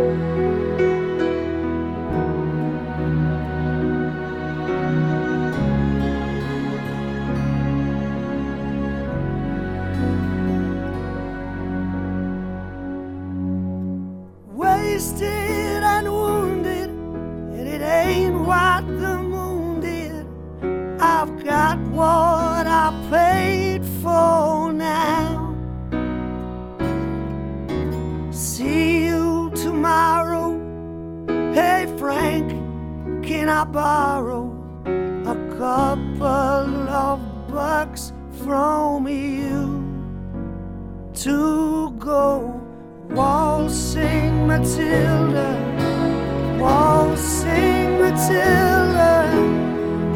Wasted and wounded, and it ain't what the I borrow a couple of bucks from you to go? Waltzing Matilda, waltzing Matilda,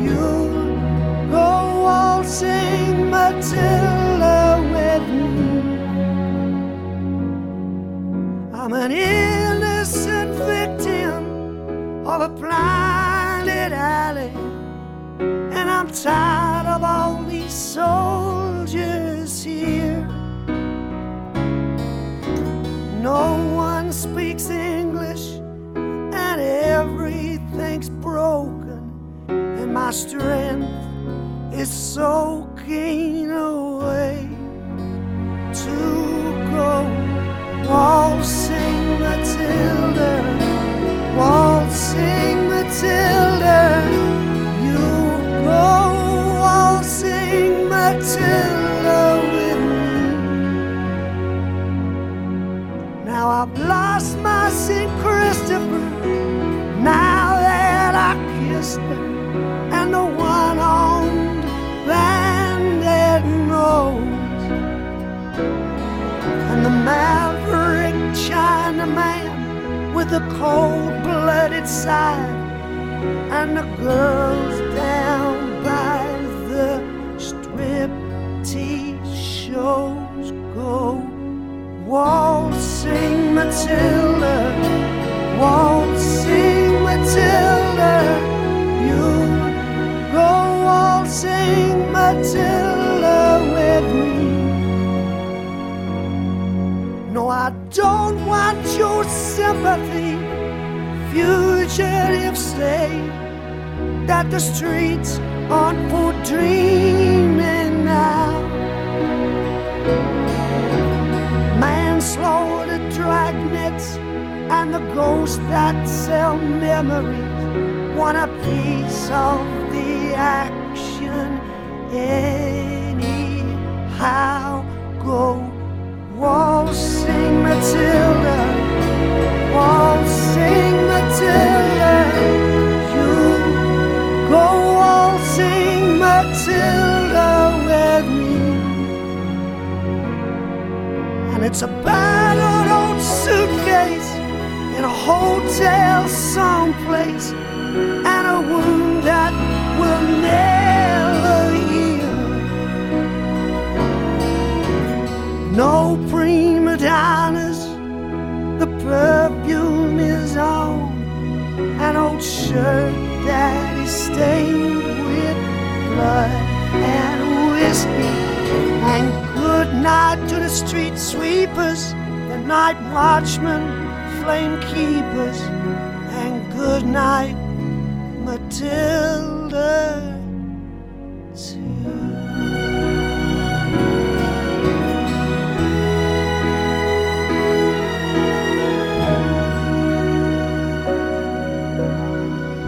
you go waltzing Matilda with me. I'm an innocent victim of a alley, and I'm tired of all these soldiers here. No one speaks English, and everything's broken, and my strength is soaking away Now I've lost my St. Christopher. Now that I kissed her, and the one on banded nose, and the maverick Chinaman with the cold-blooded side, and the girls down by sympathy, fugitive stay, that the streets aren't for dreaming now. Manslaughter dragnets and the ghosts that sell memories. Want a piece of the action anyhow go. Waltzing it's a battered old suitcase in a hotel someplace, and a wound that will never heal. No prima donnas, the perfume is on, an old shirt that is stained with blood and whiskey. And Night to the street sweepers, the night watchmen, flame keepers, and good night, Matilda.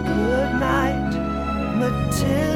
Good night, Matilda.